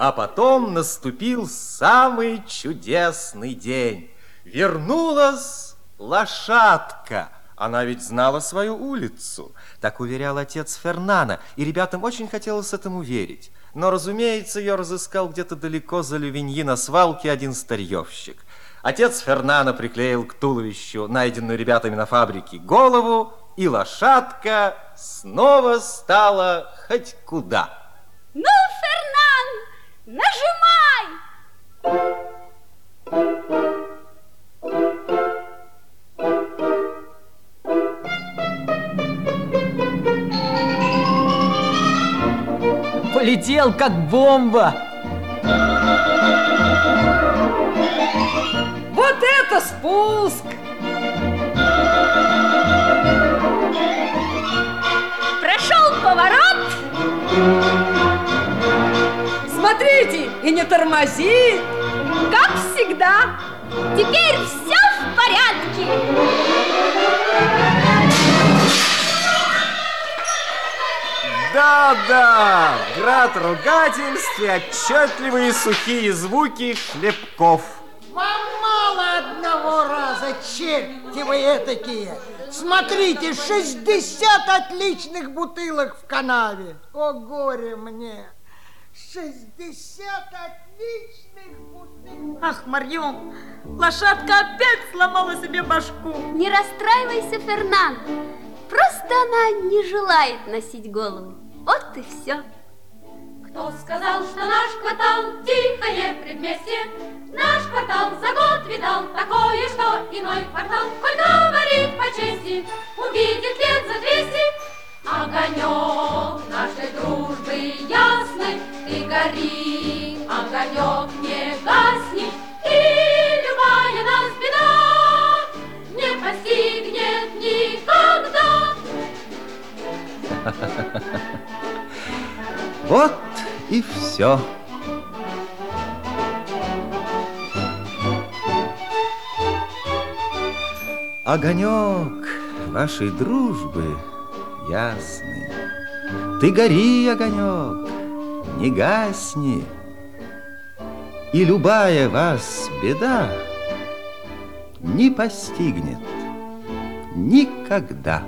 А потом наступил самый чудесный день. Вернулась лошадка. Она ведь знала свою улицу. Так уверял отец Фернана, и ребятам очень хотелось этому верить. Но, разумеется, ее разыскал где-то далеко за Лювиньи на свалке один старьевщик. Отец Фернана приклеил к туловищу, найденную ребятами на фабрике, голову, и лошадка снова стала хоть куда. Ну, нажимай! Полетел, как бомба. Вот это спуск! И не тормозит. Как всегда. Теперь все в порядке. Да-да, град ругательств и отчетливые сухие звуки хлебков. Вам мало одного раза, черти вы этакие. Смотрите, 60 отличных бутылок в канаве. О, горе мне. 60 отличных бутылок. Ах, Марьем, лошадка опять сломала себе башку. Не расстраивайся, Фернан. Просто она не желает носить голову. Вот и все. Кто сказал, что наш квартал тихое предместье? Наш квартал за год видал такое, что иной квартал, коль говорит по чести, увидит ты гори, огонек не гасни, и любая нас беда не постигнет никогда. Вот и все. Огонек вашей дружбы ясный. Ты гори, огонек, не гасни. И любая вас беда не постигнет никогда.